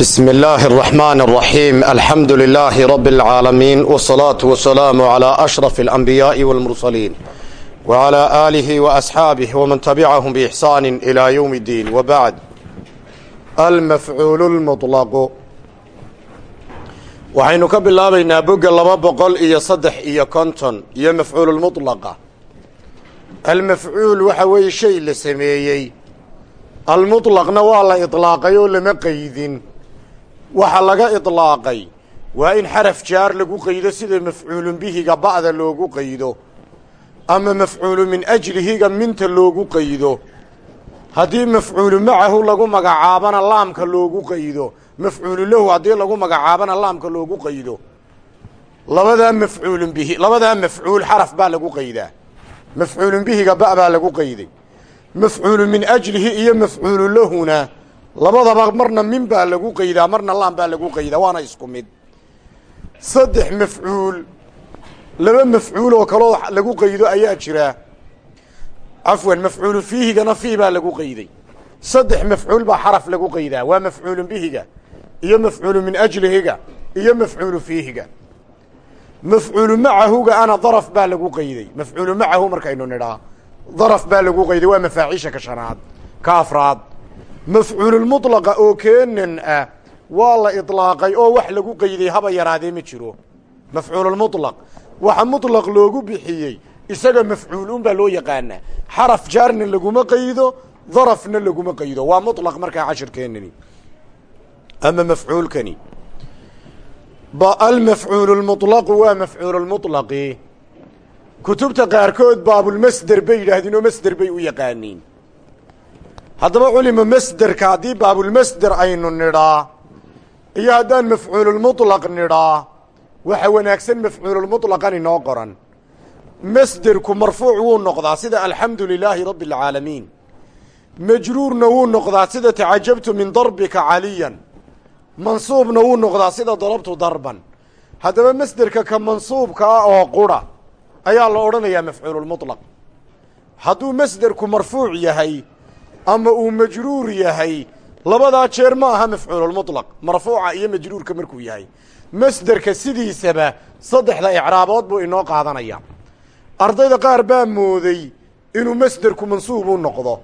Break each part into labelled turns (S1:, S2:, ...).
S1: بسم الله الرحمن الرحيم الحمد لله رب العالمين والصلاة والسلام على أشرف الأنبياء والمرسلين وعلى آله وأصحابه ومن تبعهم بإحسان إلى يوم الدين وبعد المفعول المطلق waxaynu ka bilaabaynaa bogga laba boqol iyo saddex iyo konton iyo mafcuululmutlaqa almafcuul waxa weeye shay la sameeyey almutlaqna waa la idlaaqay oo lama qaydin waxa laga idlaaqay waa in xaraf jaar lagu qaydo sida mafcuulun bihiga ba'da loogu qaydo ama mafcuulu min ajlihiga minta loogu qaydo. Haddii mafcuulu macahu lagu magacaabana laamka loogu qaydo mafcuulu lahu haddii lagu magacaabana laamka loogu qaydo. Labadaa mafcuulun bihi labadaa mafcuul xaraf baa lagu qaydaa. Mafcuulun bihiga ba' baa lagu qayday. Mafcuulu min ajlihi iyo mafcuulu lahuna labadaba marna min baa lagu qaydaa marna laam baa lagu qaydaa waana isku mid. Saddex mafcuul laba mafcuul oo kaloo lagu qaydo ayaa jira. Cafwan mafcuulu fiihigana fii baa lagu qayday. Saddex mafcuul baa xaraf lagu qaydaa waa mafcuulu bihiga iyo mafcuulu min ajlihiga iyo mafcuulu fiihiga. Mafcuulu macahuga ana daraf baa lagu qayday. Mafcuulu macahu markaynu nidhaa daraf baa lagu qayday waa mafaaciisha ka shanaad ka afraad mafcuululmutlaqa oo keenan ah waa la idlaaqay oo wax lagu qayday haba yaraadee ma jiro. Mafcuululmutlaq waxa mutlaq loogu bixiyey isaga mafcuulun baa loo yaqaanaa xaraf jaarna laguma qaydo darafna laguma qaydo. Waa mutlaq markaa cashirkeenani ama mafcuulkani almafcuulu lmuطlaqu waa mafcuulu lmuطlaqi kutubta qaarkood baabulmasder bay yidhaahdeen oo masder bay u yaqaaniin haddaba culima masderka haddii baabulmasder aynu nidhaa iyo haddaan mafcuululmuطlaq nidhaa waxa wanaagsan mafcuululmuطlaqan inoo qoran masderku marfuuc wuu noqdaa sida alxamdu lilaahi rabbi اlcaalamiin majruurna wuu noqdaa sida tacajabtu min darbika caliyan mansuubna wuu noqdaa sida darabtu darban haddaba masderka ka mansuubka ah oo qura ayaa la odhanayaa mafcuululmuطlaq hadduu masderku marfuuc yahay ama uu majruur yahay. Labadaa jeer ma aha mafcuululmuطlaq marfuuca iyo majruurka markuu yahay. Masderka sidiisaba saddexda icraabood buu inoo qaadanaya. Ardayda qaar baa mooday inuu masderku mansuubuu noqdo.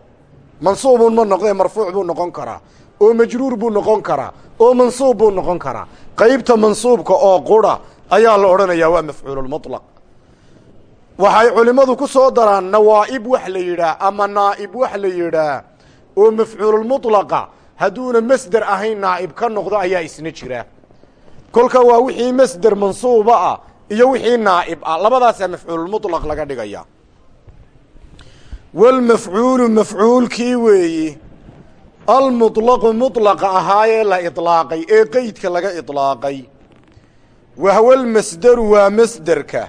S1: Mansuubun ma noqdee marfuuc buu noqon karaa. Oo majruur buu noqon karaa. Oo mansuub buu noqon karaa. Qaybta mansuubka oo qura ayaa la odhanayaa waa mafcuululmuطlaq waxay culimmadu ku soo daraan nawaa'ib wax la yidhaah ama naa'ib wax la yidhaah oo mafcuululmulaqa hadduuna masder ahayn naa'ib ka noqdo ayaa isna jira. Kolka waa wixii masder mansuuba ah iyo wixii naa'ib ah. Labadaasaa mafcuululmulaq laga dhigaya. Walmafcuulu mafcuulkii weeye almulaqu mudlaqa ahaayee la idlaaqay ee qeydka laga idlaaqay wahwalmasderu waa masderka.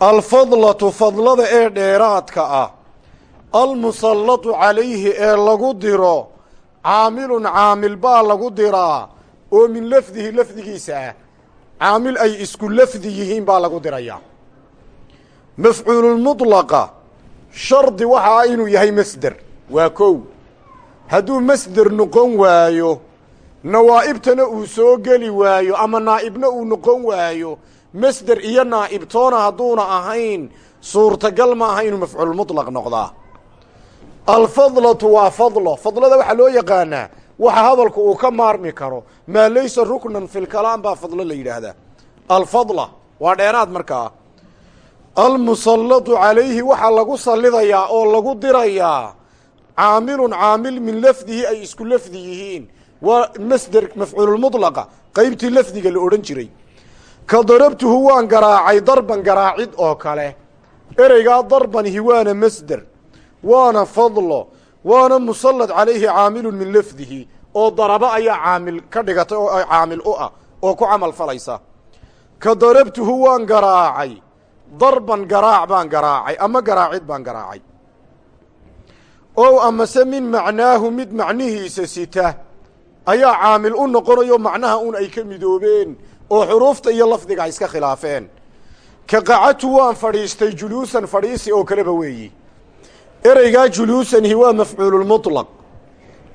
S1: Alfadlatu fadlada ee dheeraadka ah almusallatu calayhi ee lagu diro caamilun caamil baa lagu diraa oo min lafdihi lafdigiisa ah caamil ay isku lafdi yihiin baa lagu dirayaa mafcuululmuطlaqa shardi waxa inuu yahay masder. Waa kow. Hadduu masder noqon waayo nawaa'ibtana uu soo geli waayo ama naa'ibna uu noqon waayo masder iyo naa'ibtoona hadduuna ahayn suurtagal ma aha inuu mafcuulmuطlaq noqdaa alfadlatu waa fadlo. Fadlada waxaa loo yaqaanaa waxa hadalku uu ka maarmi karo maa laysa ruknan fi lkalaam baa fadlo la yidhaahdaa. Alfadla waa dheeraad markaa almusallatu calayhi waxaa lagu sallidayaa oo lagu dirayaa caamilun caamil min lafdihi ay isku lafdi yihiin. Waa masder mafcuululmuطlaqa qaybtii lafdiga la odhan jiray. Ka darabtuhu waan garaacay darban garaacid oo kale. Ereygaa darbanihi waana masder waana fadlo waana musallad calayhi caamilun min lafdihi oo darabo ayaa caamil ka dhigatay oo caamil u ah oo ku camal falaysa. Ka darabtuhu waan garaacay darban garaac baan garaacay ama garaacid baan garaacay. Ow amase min macnaahu mid macnihiisa sita ayaa caamil u noqonayo macnaha un ay ka midoobeen oo xuruufta iyo lafdiga ay iska khilaafeen. Ka qacatu waan fadhiistay juluusan fadhiisi oo kaleba weeyi ereygaa juluusanhi waa mafcuululmuطlaq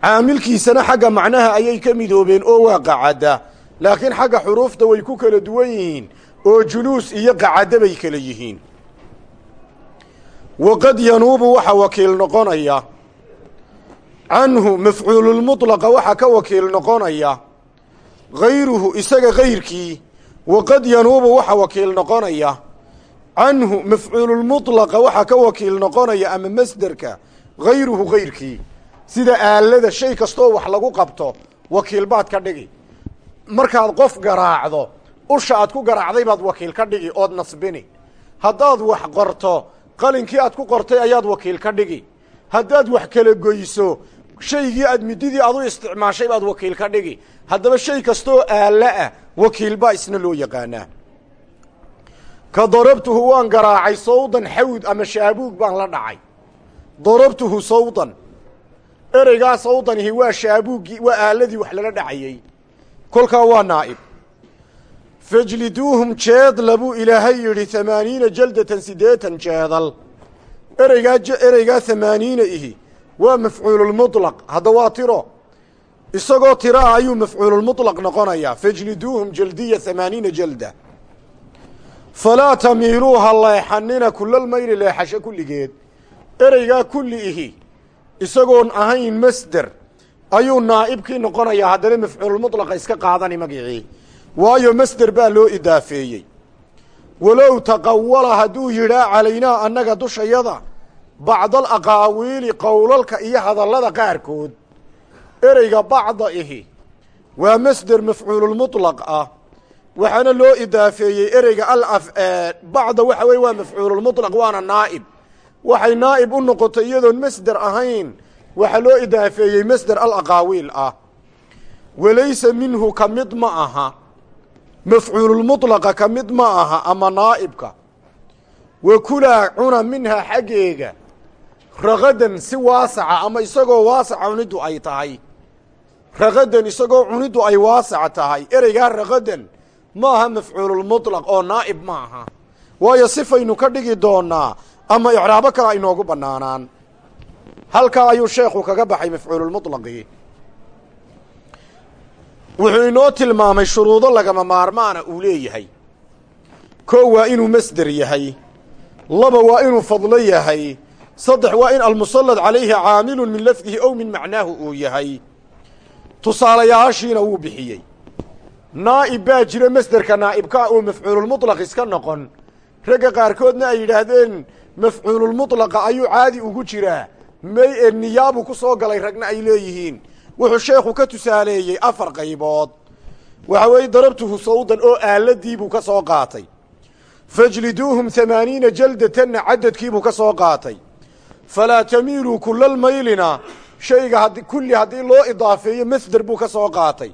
S1: caamilkiisana xagga macnaha ayay ka midoobeen oo waa qacadda laakiin xagga xuruufta way ku kala duwan yihiin oo juluus iyo qacadda bay kala yihiin. Waqad yanuubu waxa wakiil noqonaya. Canhu mafcuululmudlaqa waxaa ka wakiil noqonaya. Hayruhu isaga kayrkii waqad yanuubu waxa wakiil noqonaya canhu mafcuululmudlaqa waxaa ka wakiil noqonaya ama masderka hayruhu kayrkii sida aalada shay kastooo wax lagu qabto wakiil baad ka dhigi. Markaad qof garaacdo usha aad ku garaacday baad wakiil ka dhigi ood nasbini. Haddaad wax qorto qalinkii aad ku qortay ayaad wakiil ka dhigi. Haddaad wax kala goyso shaygii aad mididii aad u isticmaashay baad wakiil ka dhigi. Haddaba shay kastooo aalla ah wakiil baa isna loo yaqaanaa ka darabtuhu waan garaacay sawdan xawd ama shaabuug baan la dhacay. Darabtuhu sawdan. Ereygaa sawdanihi waa shaabuuggii waa aaladii wax lala dhacayey kolkaa waa naa'ib. Fajliduuhum jeedla buu ilaahay yidhi hamaaniina jaldatan siddeetan jeedal. Ereygaa ereygaa hamaaniina ihi waa mafcuululmudlaq hadda waa tiro. Isagoo tiro ah ayuu mafcuululmudlaq noqonayaa. Fajliduuhum jaldiya hamaaniina jalda falaa tamiiluu ha leexanina kulalmayli leexasho kulligeed ereygaa kulli ihi isagoon ahayn masder ayuu naa'ibkii noqonayaa haddana mafcuululmudlaqa iska qaadani magicii waayo masder baa loo idaafeeyey walow taqawala hadduu yidhaa calaynaa annaga dushayada bacdal aqaawiili qowlalka iyo hadallada qaarkood ereyga bacda ihi waa masder mafcuululmudlaq ah waxaana loo idaafeeyey ereyga alaf bacda waxa weye waa mafcuululmudlaq waana naa'ib. Waxay naa'ib u noqotay iyadoon masder ahayn waxaa loo idaafeeyey masder alaqaawiil ah. Walaysa minhu ka mid ma aha mafcuululmudlaqa ka mid ma aha ama naa'ibka. Wa kulaa cuna minhaa xaggeega rakadan si waasaca ama isagoo waasaca cuniddu ay tahay. Rakadan isagoo cuniddu ay waasaca tahay ereygaa rakadan ma aha mafcuululmudlaq oo naa'ib ma aha waayo sifaynu ka dhigi doonaa ama icraabo kale aynoogu bannaanaan. Halkaa ayuu sheekhu kaga baxay mafcuululmudlaqii wuxuu inoo tilmaamay shuruudo lagama maarmaana uu leeyahay. Koo waa inuu masder yahay. Laba waa inuu fadlo yahay. Saddex waa in almusallad calayhi caamilun min lafdihi ow min macnaahu uu yahay. Tusaalayaashiina wuu bixiyey naa'ib baa jira masderka naa'ibkaa oo mafcuululmudlaq iska noqon. Ragga qaarkoodna ay yidhaahdeen mafcuululmudlaqa ayuu caadi ugu jiraa may ee niyaabu ku soo galay ragna ay leeyihiin. Wuxuu sheekhu ka tusaaleeyey afar qaybood. Waxa weeye darabtuhu sawdan oo aaladiibuu ka soo qaatay. Fajliduuhum hamaaniina jaldatanna cadadkiibuu ka soo qaatay. Falaa tamiiluu kulalmaylina shayga kulli haddii loo idaafeeyo masder buu ka soo qaatay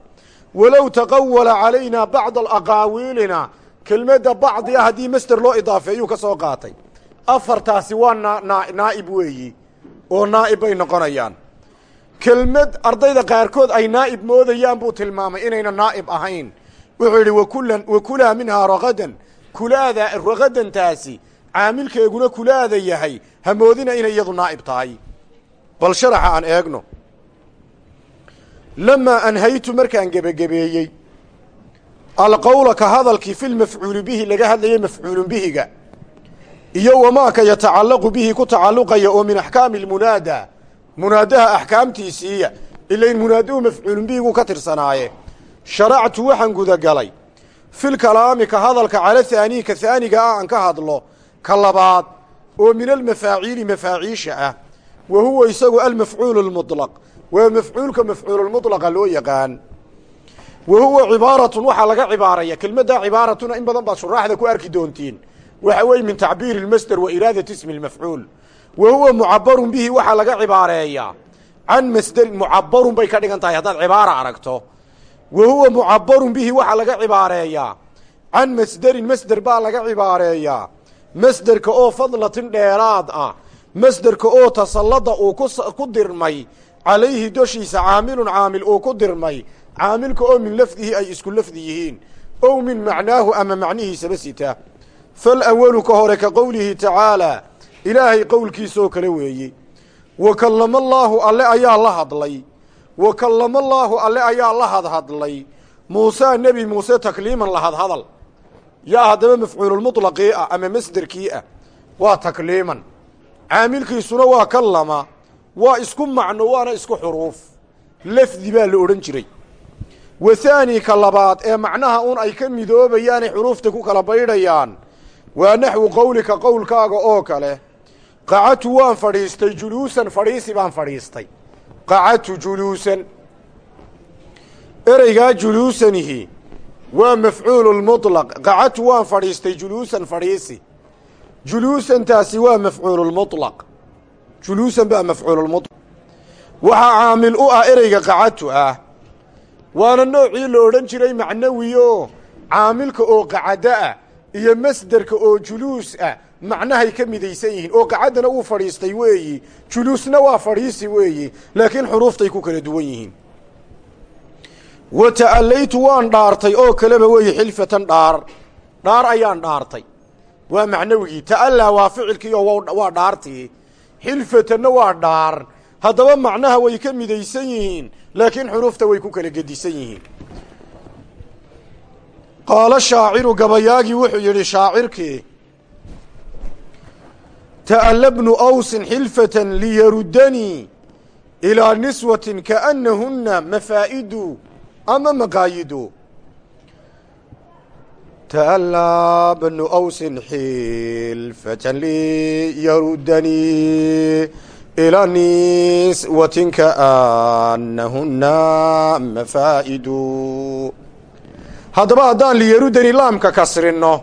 S1: walow taqawala calaynaa bacda alaqaawiilina kelmadda bacdi ah haddii masder loo idaafeeyuu ka soo qaatay. Afartaasi waa naa naa'ib weeyi oo naa'ib bay noqonayaan. Kelmad ardayda qaarkood ay naa'ib moodayaan buu tilmaamay inayna naa'ib ahayn. Wuxuu yidhi wakulan wakulaa minhaa rakadan kulaada rakadantaasi caamilkeeguna kulaada yahay hamoodina inay iyadu naa'ib tahay. Bal sharaxa aan eegno lamaa anhaytu markaan gebagebeeyey alqowla ka hadalkii fi lmafcuuli bihi laga hadlayay mafcuulun bihiga iyo wamaaka yatacallaqu bihi ku tacalluqaya oo min axkaami almunaada munaadaha axkaamtiisiiya ilain munaaduhu mafcuulun bihiguu ka tirsanaaye sharactu waxaan gudagalay filkalaami ka hadalka cala haanii ka haaniga ah aan ka hadlo ka labaad oo min almafaaciili mafaaciisha ah wa huwa isagu almafcuulu lmudlaq waa mafcuulka mafcuululmudlaqa loo yaqaan. Wa huwa cibaaratun waxaa laga cibaaraya. Kelmaddaa cibaaratuna in badan baad shuraaxda ku arki doontiin. Waxa weeye min tacbiiri lmasder wa iraadati ismi lmafcuul wa huwa mucabarun bihi waxaa laga cibaareeyaa can masderin mucabarun bay ka dhigan tahay haddaad cibaara aragto. Wa huwa mucabarun bihi waxaa laga cibaareeyaa can masderin masder baa laga cibaareeyaa masderka oo fadlatin dheeraad ah. Masderka oo tasallada uu ku dirmay calayhi doshiisa caamilun caamil uu ku dirmay. Caamilka oo min lafdihi ay isku lafdi yihiin. Ow min macnaahu ama macnihiisaba sita. Falawalu ka hore ka qowlihi tacaalaa ilaahay qowlkiisaoo kale weeye wa kallama allaahu alle ayaa la hadlay. Wa kallama allaahu alle ayaa la hadhadlay muusaa nebi muuse takliiman la hadhadal yaa haddaba mafcuululmuطlaqii ah ama masderkii ah. Waa takliiman. Caamilkiisuna waa kallama waa isku macno waana isku xuruuf. Lafdi baa la odhan jiray. Wa haani ka labaad ee macnaha un ay ka midoobayaanay xuruufta ku kala baydhayaan waa naxwu qowlika qowlkaaga oo kale. Qacatu waan fadhiistay juluusan fadhiisi baan fadhiistay. Qacatu juluusan. Ereygaa juluusanihi waa mafcuulu lmuطlaq qacatu waan fadhiistay juluusan fadhiisi. Juluusantaasi waa mafcuululmuطlaq juluusan baa mafcuululmuطlaq waxaa caamil u ah ereyga qacatu ah. Waana noocii la odhan jiray macnawi oo caamilka oo qacada ah iyo masderka oo juluus ah macnahay ka midaysan yihiin. Oo qacaddana uu fadhiistay weeyi juluusna waa fadhiisi weeyi laakiin xuruuftay ku kala duwan yihiin. Wa ta'allaytu waan dhaartay oo kaleba weeye xilfatan dhaar. Dhaar ayaan dhaartay. Waa macnawigii ta'allaa waa ficilkii oo waa dhaartii xilfatanna waa dhaar. Haddaba macnaha way ka midaysan yihiin laakiin xuruufta way ku kala gedisan yihiin. Qaalo shaaciru gabayaagii wuxuu yidhi shaacirkii ta'alla awsin xilfatan liyaruddanii ilaa niswatin kaannahunna mafaa'idu ama maqaayidu ta'allaa bnu awsin xilfatan liyaruddanii ilaa niswatin kaannahunna mafaa'idu haddaba haddaan liyarudani laamka kasrinno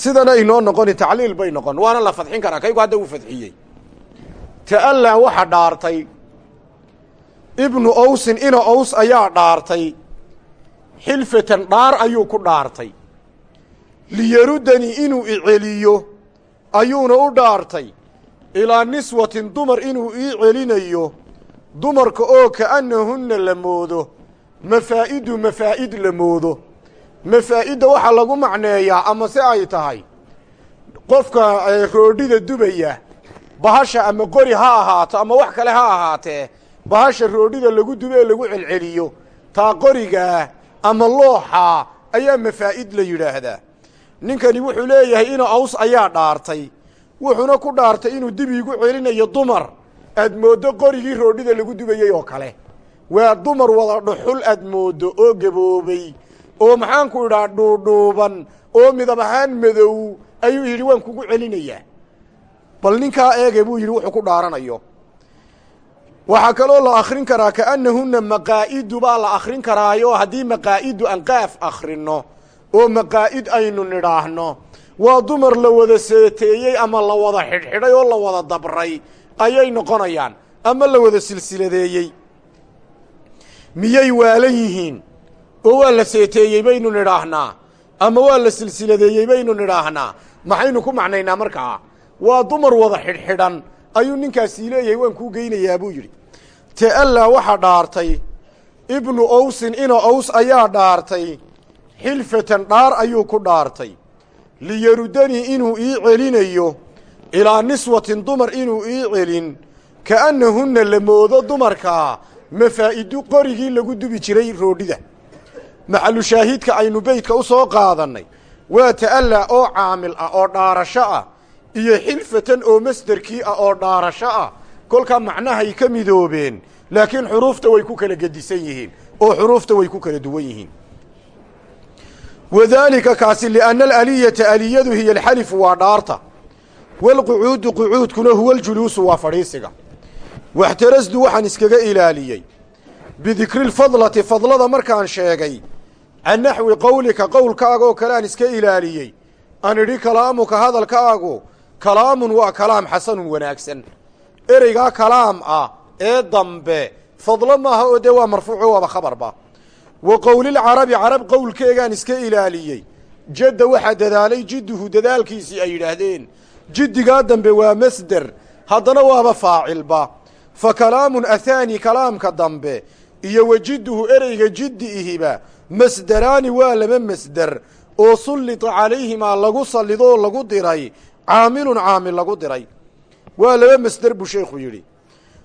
S1: sidana inoo noqoni tacliil bay noqon waana la fadxin karaa kaygu hadda uu fadxiyey ta'allaa waxa dhaartay ibnu owsin ina ows ayaa dhaartay xilfatan dhaar ayuu ku dhaartay liyarudani inuu iceliyo ayuuna u dhaartay ilaa niswatin dumar inuu ii celinayo dumarka oo ka'annahunna la moodo mafaa'idu mafaa'id la moodo. Mafaa'idda waxaa lagu macneeyaa ama se ay tahay qofka roodhida dubaya bahasha ama qori ha ahaato ama wax kale ha ahaatee bahasha roodhida lagu dube ee lagu celceliyo taa qorigaa ama looxaa ayaa mafaa'id la yidhaahdaa ninkani wuxuu leeyahay ina aws ayaa dhaartay. Wuxuuna ku dhaartay inuu dib iigu celinayo dumar. Aad mooddo qorigii roodhida lagu dubayey oo kale. Waa dumar wada dhuxul aad mooddo oo gaboobay. Oo maxaanku idhaa dhuudhuuban. Oo midab ahaan madow ayuu yidhi waan kugu celinayaa. Bal ninkaa eege buu yidhi wuxuu ku dhaaranayo. Waxaa kaloo la akhrin karaa kaannahunna maqaa'idu baa la akhrin karaayo. Haddii maqaa'idu aan qaaf akhrinno oo maqaa'id aynu nidhaahno. Waa dumar la wada seeteeyey ama la wada xidhxidhay oo la wada dabray ayay noqonayaan ama la wada silsiladeeyey. Miyay waalan yihiin? Oo waa la seeteeyey baynu nidhaahnaa ama waa la silsiladeeyey baynu nidhaahnaa? Maxaynu ku macnaynaa markaa? Waa dumar wada xidhxidhan ayuu ninkaasii leeyahay waan kuu geynayaa buu yidhi. Ta'allaa waxaa dhaartay ibnu owsin ina ows ayaa dhaartay xilfatan dhaar ayuu ku dhaartay. Liyarudanii inuu ii celinayo ilaa niswatin dumar inuu ii celin ka'annahunna la moodo dumarkaa mafaa'idu qorigii lagu dubi jiray roodhida. Maxalu shaahidka aynu beydka u soo qaadannay waa ta'allaa oo caamil ah oo dhaarasho ah iyo xilfatan oo masderkii ah oo dhaarasho ah. Kolkaa macnahay ka midoobeen laakiin xuruufta way ku kala gedisan yihiin oo xuruufta way ku kala duwan yihiin wadaalika kaasi lianna alaaliyata aliyadu hiya alxalifu waa dhaarta. Walqucuudu qucuudkuna huwa aljuluusu waa fadhiisiga. Waxtarasdu waxaan iskaga ilaaliyey bidikri lfadlati fadlada markaan sheegay can naxwi qowlika qowlkaaga oo kale aan iska ilaaliyey. An idhi kalaamuka hadalkaagu kalaamun waa kalaam xasanun wanaagsan. Ereygaa kalaam ah ee dambe fadlo maaha oo dee waa marfuuco waaba khabarba wa qowlilcarabi carab qowlkeegaan iska ilaaliyey. Jadda waxaa dadaalay jidduhu dadaalkiisii ay yidhaahdeen. Jiddigaa dambe waa masder haddana waaba faacilba fa kalaamun athaani kalaamka dambe. Iyo wa jidduhu ereyga jiddi ihiba. Masderaani waa laba masder. Oo sullita calayhimaa lagu sallidoo lagu diray. Caamilun caamil lagu diray. Waa laba masder buu sheekhu yidhi.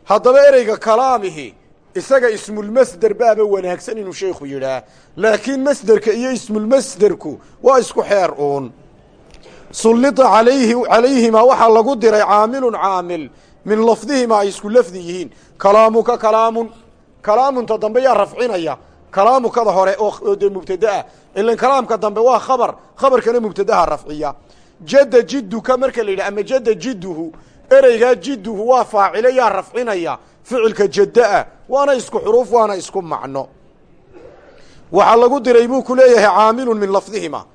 S1: Haddaba ereyga kalaamihi isaga ismulmasder baaba wanaagsan inuu sheekhu yidhaah laakiin masderka iyo ismulmasderku waa isku xeer uun. Sullita alayhi calayhimaa waxaa lagu diray caamilun caamil. Min lafdihimaa ay isku lafdi yihiin. Kalaamuka kalaamun kalaamunta dambe yaa rafcinaya. Kalaamukada hore oo dee mubtadaah ilan kalaamka dambe waa khabar. Khabarkana mubtadaha rafciya. Jadda jidduka marka la yidhah ama jadda jidduhu ereygaa jidduhu waa faacile yaa rafcinaya. Ficilka jaddaah waana isku xuruuf waana isku macno. Waxaa lagu diray buu ku leeyahay caamilun min lafdihima.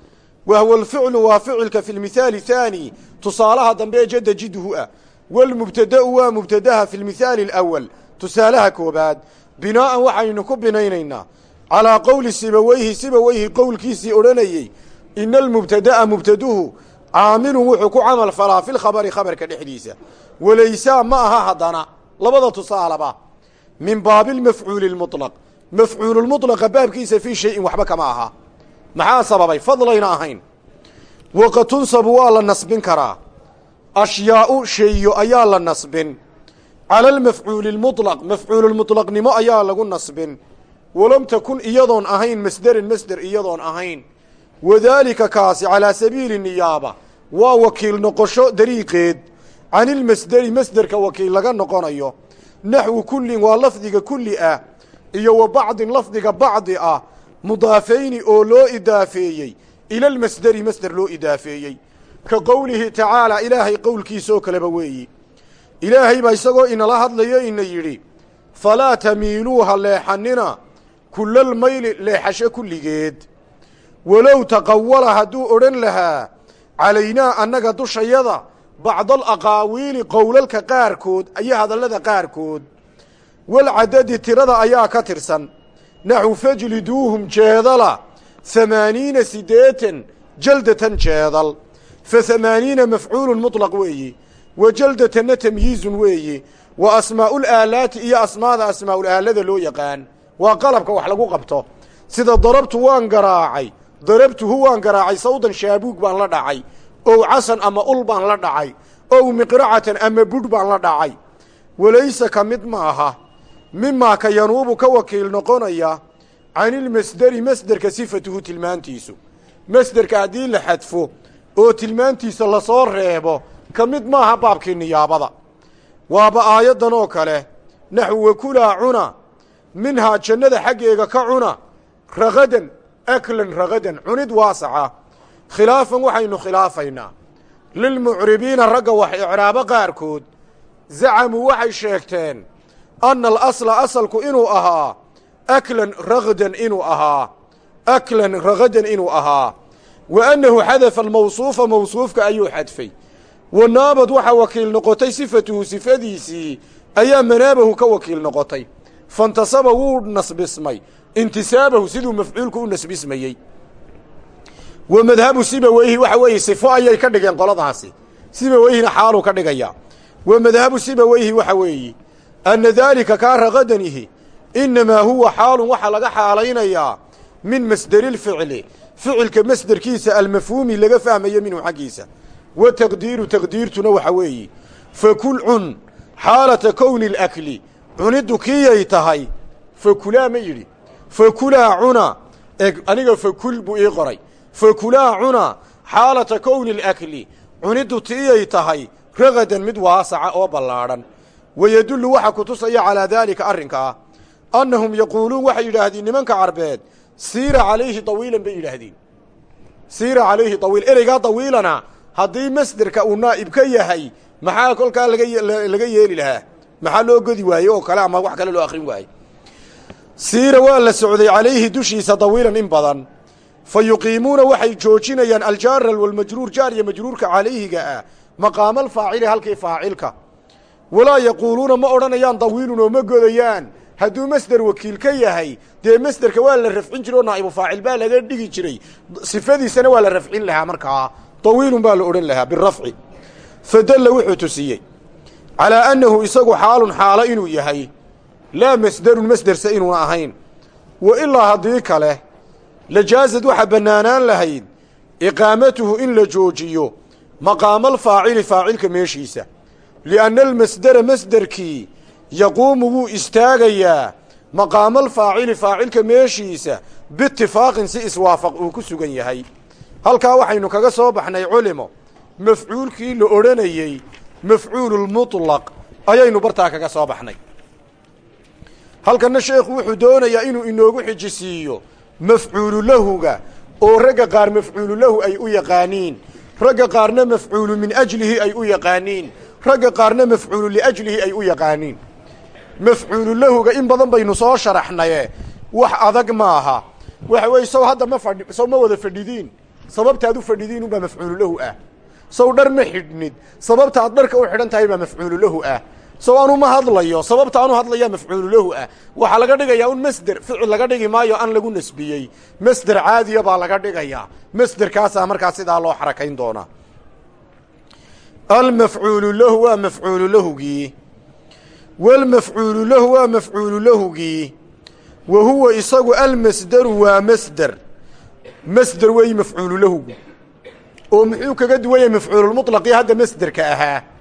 S1: Wa huwa alficlu waa ficilka fi lmithaali thaani tusaalaha dambe ee jadda jidduhu ah. Walmubtada'u waa mubtadaha fi lmithaali alawal tusaalaha koobaad. Binaa'an waxaynu ku binaynaynaa calaa qowli sibaweyhi sibaweyhi qowlkiisii odhanayey ina almubtada'a mubtaduhu caamilun wuxuu ku camal falaa fi lkhabari khabarka dhexdiisa. Walaysaa ma aha haddana labada tusaalaba min baabi lmafcuuli lmuطlaq mafcuululmuطlaqa baabkiisa fii shayin waxba kama aha maxaa sababay fadlayna ahayn waqad tunsabu waa la nasbin karaa ashyaau sheeyo ayaa la nasbin cala almafcuuli lmuطlaq mafcuululmuطlaqnimo ayaa lagu nasbin walam takun iyadoon ahayn masderin masder iyadoon ahayn wadaalika kaasi calaa sabiili niyaaba waa wakiil noqosho dariiqeed can ilmasderi masderka wakiil laga noqonayo naxwu kullin waa lafdiga kulli ah iyo wa bacdin lafdiga bacdi ah mudaafayni oo loo idaafeeyey ila almasderi masder loo idaafeeyey. Ka qowlihi tacaalaa ilaahay qowlkiisa oo kaleba weeyi. Ilaahay baa isagoo inala hadlayo ina yidhi falaa tamiiluuha leexanina kullalmayli leexasho kulligeed. Walow taqawala hadduu odhan lahaa calaynaa annaga dushayada bacdalaqaawiili qowlalka qaarkood iyo hadallada qaarkood walcadadi tirada ayaa ka tirsan. Naxu fajliduuhum jeedala hamaaniina siddeetan jaldatan jeedal. Fa hamaaniina mafcuulun muطlaq weeyi wa jaldatanna tamyiizun weeyi wa asmaa'ul aalaati iyo asmaada asmaa'ul aalada loo yaqaan. Waa qalabka wax lagu qabto. Sida darabtu waan garaacay darabtuhu waan garaacay sawdan shaabuug baan la dhacay ow casan ama ul baan la dhacay. Ow miqracatan ama budh baan la dhacay. Walayse ka mid ma aha mimaa ka yanuubu ka wakiil noqonaya canilmasderi masderka sifatuhu tilmaantiisu. Masderka haddii la xadfo oo tilmaantiisa la soo reebo ka mid maaha baabkii niyaabada. Waaba aayaddan oo kale naxwu wakulaa cuna. Minhaa jannada xaggeega ka cuna. Ragadan aklan ragadan cunid waasaca khilaafan waxaynu khilaafaynaa. Lilmucribiina ragga wax icraabo qaarkood zacamuu waxay sheegteen anna alasla asalku inuu ahaa aklan ragdan inuu ahaa aklan ragadan inuu ahaa wa annahu xadafa almawsuufa mawsuufka ayuu xadfay. Wa naabad waxaa wakiil noqotay sifatuhu sifadiisii ayaa manaabahu ka wakiil noqotay. Fantasaba wuu nasbismay. Intisaabahu siduu mafcuulku u nasbismayey wa madhabu sibaweyhi waxa weeye sifo ayay ka dhigeen qoladaasi. Sibaweyhina xaaluu ka dhigayaa wa madhabu sibaweyhi waxa weeye anna daalika kaa raqadanihi innamaa huwa xaalun waxaa laga xaalaynayaa min masderilficli ficilka masderkiisa almafhuumi laga fahmayo minhu xaggiisa. Wa taqdiiru taqdiirtuna waxa weeye fakul cun xaalata kowni alakli. Cuniddu kiiyay tahay fakulaa ma yidhi. Fakulaa cuna eg aniga fakul buu ii qoray fakulaa cuna xaalata kowni alakli cuniddu tiiyay tahay ragadan mid waasaca oo ballaadhan wayadullu waxaa ku tusaya calaa daalika arrinkaa annahum yaquuluun waxay yidhaahdeen nimanka carbeed siira calayhi tawiilan bay yidhaahdeen siira calayhi tawiil ereygaa tawiilana haddii masderka uu naa'ib ka yahay maxaa kolkaa laga yeeli lahaa maxaa loo godi waaye oo kale ama wax kale loo akrin waaye siira waa la socday calayhi dushiisa tawiilan in badan fa yuqiimuuna waxay joojinayaan aljaara walmajruur jaar iyo majruurka calayhiga ah maqaama alfaacili halkii faacilka walaa yaquuluuna ma odhanayaan tawiilun oo ma godayaan hadduu masder wakiil ka yahay dee masderka waa la rafcin jire oo naa'ibu faacil baa laga dhigi jiray sifadiisana waa la rafcin lahaa markaa tawiilun baa la odhan lahaa birafci fadalla wuxuu tusiyey calaa annahu isagu xaalun xaalo inuu yahay laa masderun masderse inuuna ahayn wa ilaa haddii kale lajaasad waxaa bannaanaan lahayd iqaamatuhu in la joojiyo maqaamalfaacili faacilka meeshiisa lianna almasdera masderkii yaquumu wuu istaagayaa maqaamalfaacili faacilka meeshiisa biitifaaqin si iswaafaq uu ku sugan yahay halkaa waxaynu kaga soo baxnay culimo mafcuulkii la odhanayey mafcuululmutlaq ayaynu bartaa kaga soo baxnay halkanna sheekhu wuxuu doonayaa inuu inoogu xijisiiyo mafcuulu lahuga oo ragga qaar mafcuulu lahu ay u yaqaaniin. Ragga qaarna mafcuulu min ajlihi ay u yaqaaniin. Ragga qaarna mafcuulu liajlihi ay u yaqaaniin. Mafcuulu lahuga in badan baynu soo sharaxnaye wax adag maaha. Waxa weeye sow hadda ma fadhi sow ma wada fadhidiin. Sababtaad u fadhidiin unbaa mafcuulu lahu ah. Sow dhar ma xidhnid. Sababta aad dharka u xidhan tahay baa mafcuulu lahu ah sow anu ma hadlayo sababta anu hadlayaa mafcuulu lahu ah. Waxaa laga dhigayaa un masder ficil laga dhigi maayo an lagu nasbiyey masder caadiya baa laga dhigayaa. Masderkaasaa markaa sidaa loo xarakayn doonaa. Almafcuulu lahu waa mafcuulu lahugii walmafcuulu lahu waa mafcuulu lahugii wa huwa isagu almasderu waa masder. Masder weeyi mafcuulu lahugu. Oo muxuu kaga duwan yahay mafcuululmuطlaqii hadda masderka ahaa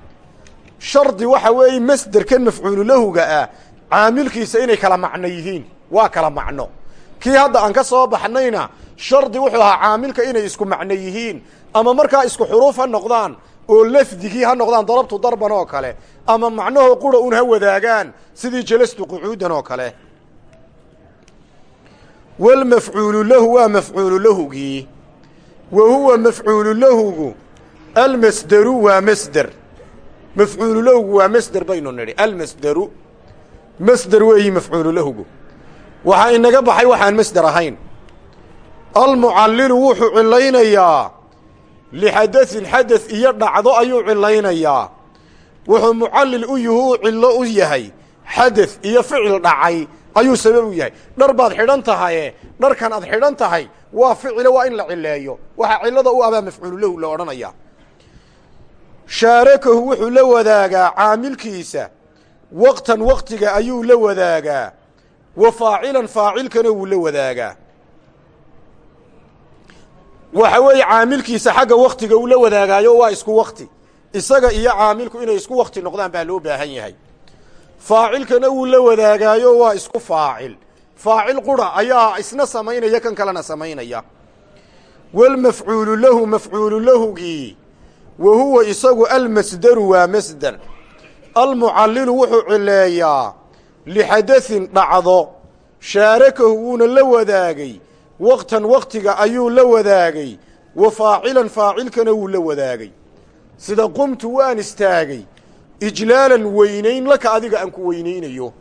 S1: shardi waxa weeye masderkan mafcuulu lahuga ah caamilkiisa inay kala macno yihiin. Waa kala macno. Kii hadda aan ka soo baxnayna shardi wuxuu ahaa caamilka inay isku macno yihiin. Ama markaa isku xuruuf ha noqdaan oo lafdigii ha noqdaan darabtu darban oo kale. Ama macnahoo qura un ha wadaagaan sidii jalastu qucuudan oo kale. Walmafcuulu lahu waa mafcuulu lahugii. Wa huwa mafcuulu lahugu. Almasderu waa masder mafcuulu lahugu waa masder baynu nidhi almasderu masder weeyi mafcuulu lahugu waxaa inaga baxay waxaan masder ahayn almucallilu wuxuu cilaynayaa lixadasin xadas iyo dhacdo ayuu cilaynayaa wuxuu mucallil u yuhuu cillo u yahay xadas iyo ficil dhacay ayuu sabab u yahay dhar baad xidhan tahaye dharkan aad xidhan tahay waa ficile waa in la cileeyo waxaa cillada u abaa mafcuulu lahu la odhanayaa shaarakahu wuxuu la wadaagaa caamilkiisa. Waqtan waqtiga ayuu la wadaagaa. Wa faacilan faacilkana wuu la wadaagaa. Waxa weeye caamilkiisa xagga waktiga uu la wadaagaayo waa isku wakti isaga iyo caamilku inay isku wakti noqdaan baa loo baahan yahay. Faacilkana wuu la wadaagaayo waa isku faacil. Faacil qura ayaa isna samaynaya kan kalena samaynaya. Walmafcuulu lahu mafcuulu lahugii wa huwa isagu almasderu waa masder almucallilu wuxuu cileeyaa lixadasin dhacdo shaarakahu wuuna la wadaagay waqtan waktiga ayuu la wadaagay wa faacilan faacilkana wuu la wadaagay. Sida qumtu waan istaagay ijlaalan weynayn laka adiga aan ku weynaynayo.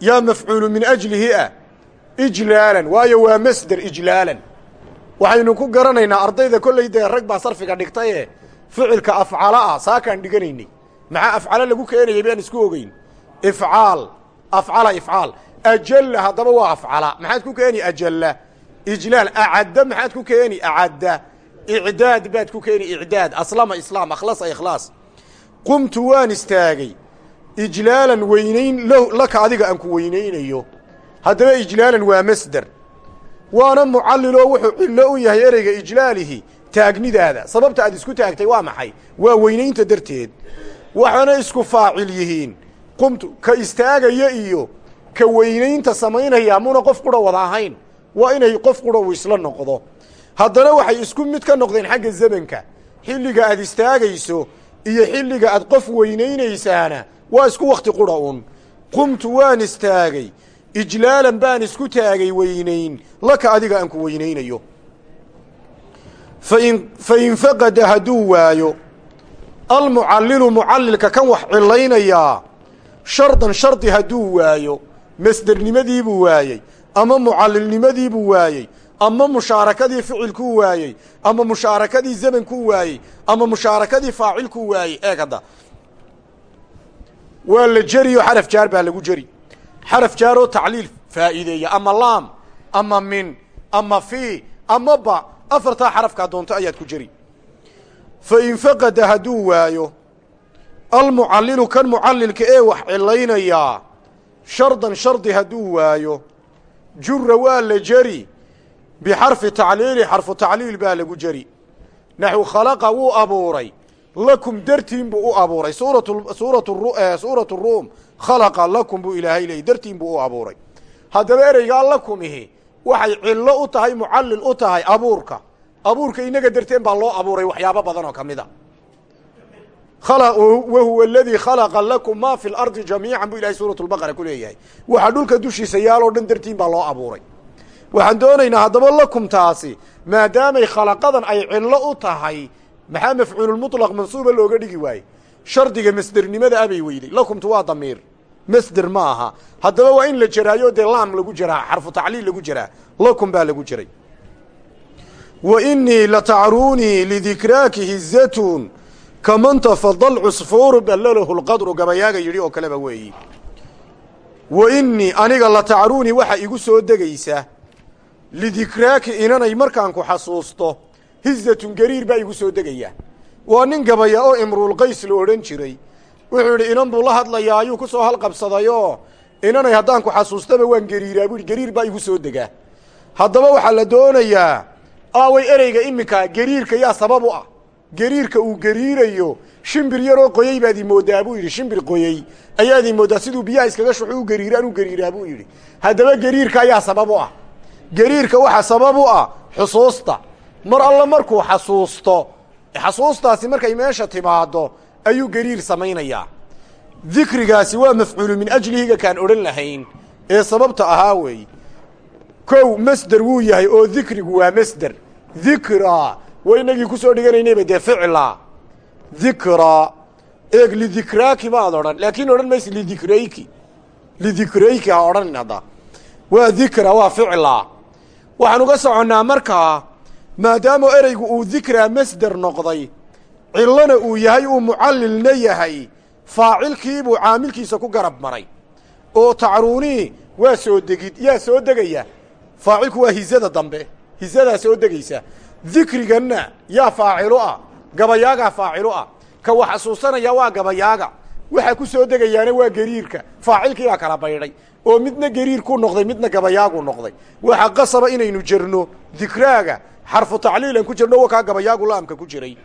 S1: Yaa mafcuulu min ajlihi ah ijlaalan waayo waa masder ijlaalan waxaynu ku garanaynaa ardayda kolley dee rag baa sarfiga dhigtaye ficilka afcala ah. Saakaan dhiganaynay. Maxaa afcalo lagu keenayay baan isku ogeyn? Ifcaal. Afcala ifcaal. Ajalla haddaba waa afcala. Maxaad ku keeni ajalla? Ijlaal. Acadda maxaad ku keeni? Acadda. Icdaad baad ku keeni? Icdaad. Aslama islaam. Akhlasa ikhlaas. Qumtu waan istaagay. Ijlaalan weynayn laka adiga aan ku weynaynayo. Haddaba ijlaalan waa masder waana mucalliloo wuxuu cillo u yahay ereyga ijlaalihi taagnidaada sababta aad isku taagtay waa maxay? Waa weynaynta darteed. Waxaana isku faacil yihiin. Qumtu ka istaagaya iyo ka weynaynta samaynaya muna qof qura wada ahayn. Waa inay qof qura uu isla noqdo. Haddana waxay isku mid ka noqdeen xagga zamanka. Xilliga aad istaagayso iyo xilliga aad qof weynaynaysaana waa isku wakhti qura un qumtu waan istaagay ijlaalan baan isku taagay weynayn laka adiga aan ku weynaynayo fain fain faqada hadduu waayo almucallilu mucallilka kan wax cilaynayaa shardan shardi hadduu waayo masdernimadiibuu waayey ama mucallilnimadiibuu waayey ama mushaarakadii ficilkuu waayey ama mushaarakadii zamankuu waayey ama mushaarakadii faacilkuu waayey. Eeg hadda. Waa la jeriyo xaraf jaar baa lagu jeri xaraf jaaroo tacliil faa'iideeya ama laam ama min ama fii ama ba afartaa xarafkaa doonto ayaad ku jeri fa in faqada hadduu waayo almucallilu kan mucallilka ee wax cilaynayaa shardan shardi hadduu waayo jura waa la jeri bixarfi tacliili xarfu tacliil baa lagu jeri naxu khalaqa wuu abuuray lakum dartiin buu u abuuray. Suuratu ruum. Khalaqa lakum buu ilaahay leeyay dartiin buu u abuuray. Haddaba ereygaa lakumihi waxay cillo u tahay mucallil u tahay abuurka. Abuurka inaga darteen baa loo abuuray waxyaabo badan oo ka mid a. Wahuwa aladii khalaqa lakum ma fi lardi jamiican buu ilahay suuratu lbaqara ku leeyahay. Waxaa dhulka dushiisa yaaloo dhan dartiin baa loo abuuray. Waxaan doonaynaa haddaba lakumtaasi maadaamay khalaqadan ay cillo u tahay maxaa mafcuululmutlaq mansuuba looga dhigi waaye shardiga masdernimada abay weyday. Lakumtu waa damiir. Masder ma aha. Haddaba waa in la jaraayo dee laam lagu jaraa xarfu tacliil lagu jaraa. Lakum baa lagu jiray wa inii latacruunii lidikraaki hizatun kaman tafadal cusfuuru ballalahu lqadru gabayaaga yidhi oo kaleba weeyi. Wa inii aniga latacruunii waxa igu soo degaysa. Lidikraaki inanay markaan ku xasuusto hizatun gariir baa igu soo degaya. Waa nin gabaya oo imruulqays la odhan jiray. Wuxuu yidhi inan buu la hadlayaa ayuu ku soo halqabsadayoo inanay haddaan ku xasuustaba waan gariiraa buu yidhi. Gariir baa igu soo degaa haddaba waxaa la doonayaa aaway ereyga iminka gariirka yaa sabab u ah. Gariirka uu gariirayo shimbir yaroo qoyey baad ii mooddaa buu yidhi. Shimbir qoyey ayaad ii mooddaa siduu biyaha iskaga shuxu u gariiraan u gariiraa buu yidhi. Haddaba gariirka ayaa sabab u ah. Gariirka waxaa sabab u ah xusuusta mar alla markuu xasuusto xasuustaasi markay meesha timaaddo ayuu gariir samaynayaa. Dikrigaasi waa mafcuulu min ajlihiga kaan odhan lahayn ee sababta ahaa weey kow masder wuu yahay oo dikrigu waa masder. Dikraa waa inagii ku soo dhiganaynayba dee ficla. Dikraa eeg lidikraaki baad odhan laakiin odhan mayse lidikrayki. Lidikrayki ha odhanin hadda. Waa dikra waa ficla. Waxaan uga soconnaa markaa maadaama ereygu uu dikraa masder noqday cillona uu yahay uu mucallilna yahay faacilkiibuu caamilkiisa ku garab maray. Oo tacruunii waa soo degid yaa soo degaya. Faacilku waa hizada dambe hizadaa soo degaysa. Dikriganna yaa faacilu ah gabayaagaa faacilu ah. Ka wax xasuusanaya waa gabayaaga. Waxa ku soo degayaana waa gariirka. Faacilkiibaa kala baydhay. Oo midna gariirkuu noqday midna gabayaaguu noqday. Waxa qasaba inaynu jerno dikraaga xarfu tacliilan ku jirno wakaa gabayaagu laamka ku jiray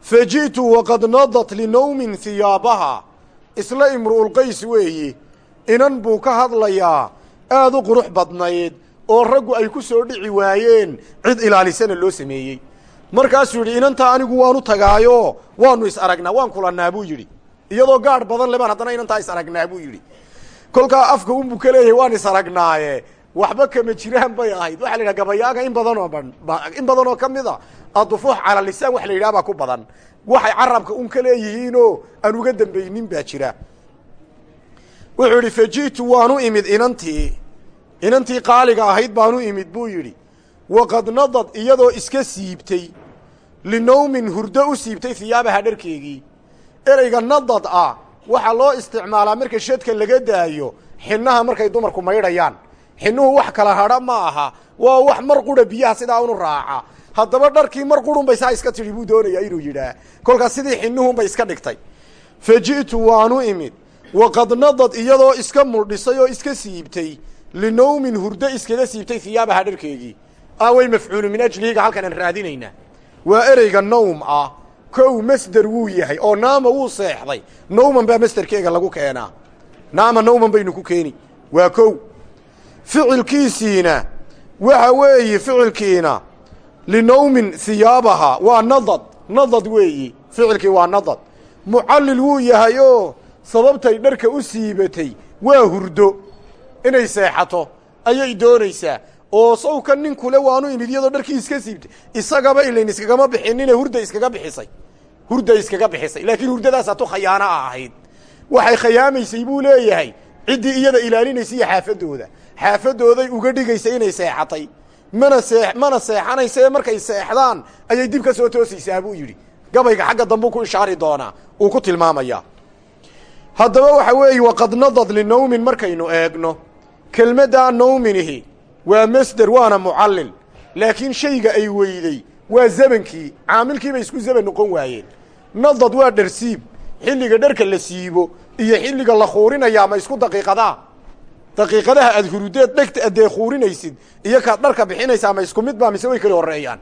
S1: fa ji'tu waqad nadat linowmin hiyaabaha isla imru'ulqays weeye inan buu ka hadlayaa aad u qurux badnayd oo raggu ay ku soo dhici waayeen cid ilaalisana loo sameeyey markaasuu yidhi inantaa anigu waanu tagaayo waanu is aragnaa waan kulannaa buu yidhi iyadoo gaadh badan le baan haddana inantaa is aragnaa buu yidhi kolkaa afka unbuu ka leeyahay waan is aragnaaye waxba kama jiraan bay ahayd. Waxaa la gabayaaga in badanoo in badan oo ka mid a adufuux cala lisaan wax la yidhaha baa ku badan. Waxay carabka un ka leeyihiinoo aan uga dambaynin baa jira. Wuxuu yidhi faji'tu waanu imid inantii. Inantii qaaliga ahayd baanu imid buu yidhi. Waqad nadad iyadoo iska siibtay. Linowmin hurdo u siibtay hiyaabaha dharkeegii. Ereyga nadad ah waxaa loo isticmaalaa marka shadka laga daayo xinnaha markay dumarku maydhayaan xinnuhu wax kala hadha ma aha. Waa wax mar qura biyaha sidaa unu raaca. Haddaba dharkii mar qurunbay saa iska tidhi buu doonayaa inuu yidhaah kolkaas sidii xinnuhunbay iska dhigtay. Fa ji'tu waanu imid. Waqad nadad iyadoo iska muldhisay oo iska siibtay. Linowmin hurdo iskaga siibtay hiyaabaha dharkeegii away mafcuulu min ajlihiga halkan aan raadinaynaa waa ereyga nowm ah. Kow masder wuu yahay oo naama wuu seexday. Nowman baa masderkeega lagu keenaa. Naama nowman baynu ku keeni. Waa kow ficilkiisiina waxa weeye ficilkiina linowmin hiyaabaha waa nadad nadad weeyi ficilkii waa nadad. Mucallil wuu yahay oo sababtay dharka u siibatay waa hurdo. Inay seexato ayay doonaysaa. Oo sawka nin waanu imid iyadoo dharkii iska siibtay. Isagaba ilayn iskagama bixinine hurda iskaga bixisay. Hurda iskaga bixisay. Laakiin hurdadaasaa tu khayaano a ahayd. Waxay khayaamaysay buu leeyahay. Ciddii iyada ilaalinaysa iyo xaafadooda xaafadooday uga dhigaysay inay seexatay. Mana see mana seexanaysa ee markay seexdaan ayay dib ka soo toosaysaa buu yidhi. Gabayga xagga dambuu ku ishaari doonaa uu ku tilmaamayaa haddaba waxa weeye waqad nadad linowmin markaynu eegno kelmaddaa nowminihi waa masder waana mucallil. Laakiin shayga ay weyday waa zamankii caamilkiibay isku zaman noqon waayeen. Nadad waa dharsiib. Xilliga dharka la siibo iyo xilliga la khuurinayaa ma isku daqiiqadaa daqiiqadaha aad hurudeed dhegta adee khuurinaysid iyo kaad dharka bixinaysaa ma isku mid baa mise way kala horreeyaan?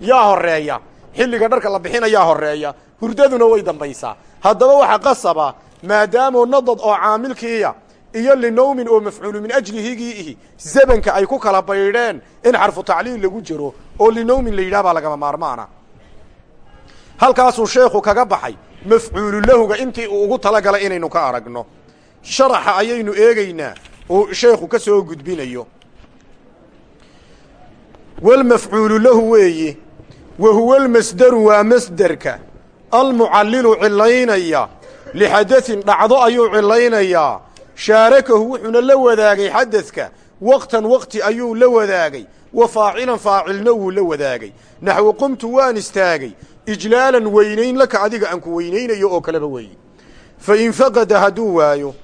S1: Yaa horreeya. Xilliga dharka la bixinayaa horreeya hurdaduna way dambaysaa. Haddaba waxa qasaba maadaamoo nadad oo caamilkiiya iyo linowmin oo mafcuulu min ajlihigii ihi zamanka ay ku kala baydheen in xarfu tacliil lagu jiro oo linowmin la yidhah baa lagama maarmaana. Halkaasuu sheekhu kaga baxay mafcuulu lahuga intii uu ugu talagalay inaynu ka aragno. Sharaxa ayaynu eegaynaa oo sheekhu ka soo gudbinayo. Walmafcuulu lahu weeye wa huwa almasderu waa masderka almucallilu cilaynaya lixadatin dhacdo ayuu cilaynayaa shaarakahu wuxuuna la wadaagay xadadka waqtan waqti ayuu la wadaagay. Wa faacilan faacilna wuu la wadaagay. Naxwu qumtu waan istaagay. Ijlaalan weynayn laka adiga aan ku weynaynayo oo kaleba weeye fa in faqada hadduu waayo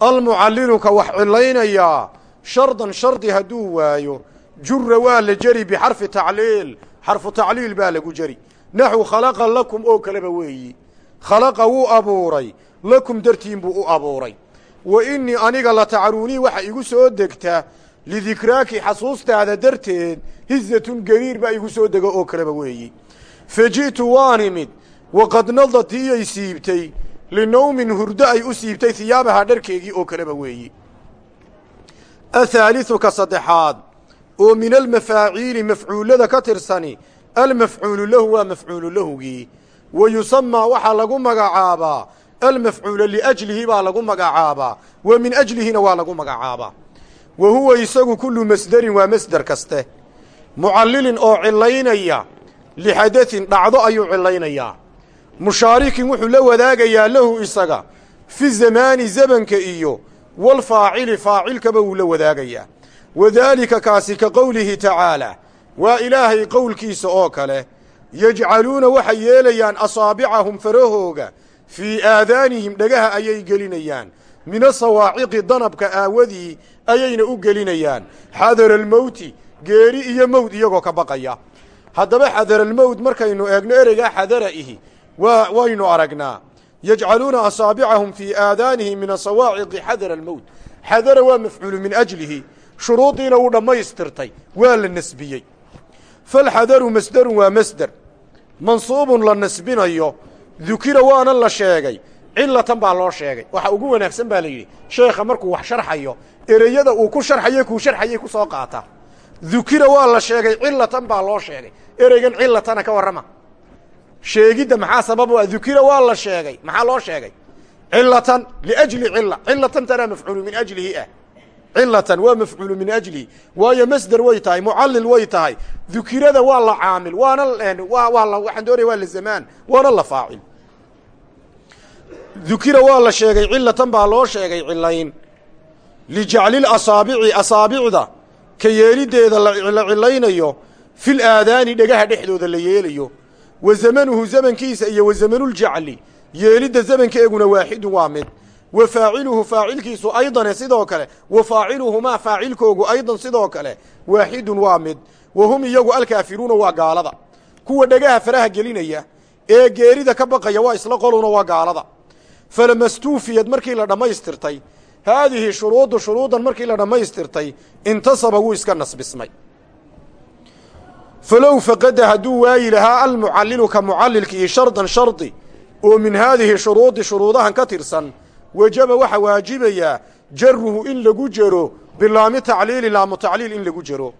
S1: almucallilu ka wax cilaynayaa shardan shardi hadduu waayo jura waa la jeri bixarfi tacliil xarfu tacliil baa lagu jeri naxwu khalaqa lakum oo kaleba weeyi. Khalaqa wuu abuuray lakum dartiin buu u abuuray. Wa innii aniga la tacruunii waxa igu soo degta lidikraaki xasuustaada darteed hizatun gariir baa igu soo dega oo kaleba weeyi. Fa ji'tu waan imid waqad nadat iyay siibtay linowmin hurdo ay u siibtay hiyaabaha dharkeegii oo kaleba weeyi. Athaaliثu ka saddexaad oo min almafaaciili mafcuullada ka tirsani almafcuulu lahu waa mafcuulu lahugii. Wa yusamaa waxaa lagu magacaabaa almafcuula liajlihi baa lagu magacaabaa wa min ajlihina waa lagu magacaabaa. Wa huwa isagu kullu masderin waa masder kaste. Mucallilin oo cilaynaya lixadatin dhacdo ayuu cilaynayaa mushaarikin wuxuu la wadaagayaa lahu isaga fi zamaani zamanka iyo walfaacili faacilkaba wuu la wadaagayaa. Wadaalika kaasi ka qowlihi tacaalaa waa ilaahay qowlkiisa oo kale yajcaluuna waxay yeelayaan asaabicahum farahooga fii aadaanihim dhagaha ayay gelinayaan. Min asawaaciqi danabka aawadii ayayna u gelinayaan. Xadara almowti geeri iyo mowd iyagoo ka baqaya. Haddaba xadaralmowt markaynu eegno ereygaa xadara ihi waynu aragnaa yajcaluuna asaabicahum fii aadaanihim min asawaaciqi xadara almowt xadara waa mafcuulu min ajlihi. Shuruudiina wuu dhammaystirtay waa la nasbiyey. Falxadaru masderun waa masder mansuubun la nasbinayo dukira waana la sheegay. Cilatan baa loo sheegay. Waxa ugu wanaagsan baa la yidhi sheekha markuu wax sharxayo ereyada uu ku sharxayo kuu sharxayay ku soo qaata. Dukira waa la sheegay cilatan baa loo sheegay. Ereygan cilatana ka warrama sheegidda maxaa sabab u ah waa la sheegay. Maxaa loo sheegay? Cilatan liajli cila cilatantanaa mafcuulu min ajlihi ah. Cilatan waa mafcuulu min ajlihi. Waayo masder way tahay mucallil way tahay. Dukirada waa la caamil waana waxaan doonaya waa la zamaan waana la faacil. Dukira waa la sheegay cilatan baa loo sheegay cilayn lijaclil asaabici asaabicda ka yeelideeda la cilaynayo fil aadaani dhegaha dhexdooda la yeelayo wa zamanuhu zamankiisa iyo wa zamanuljacli yeelidda zamankeeguna waaxidun waa mid wa faaciluhu faacilkiisu aydane sidoo kale wa faaciluhumaa faacilkoogu aydan sidoo kale waaxidun waa mid wa hum iyagu alkaafiruuna waa gaalada kuwa dhegaha faraha gelinaya ee geerida ka baqaya waa isla qoluna waa gaalada falama stuufiyad markii la dhammaystirtay haadihi shuruudu shuruudan markii la dhammaystirtay intasaba wuu iska nasbismay falow faqada hadduu waayi lahaa almucallilu ka mucallilkii shardan shardi oo min haadihi shuruudi shuruudahan ka tirsan wajaba waxa waajibayaa jaruhu in lagu jero bilaami tacliili laamu tacliil in lagu jero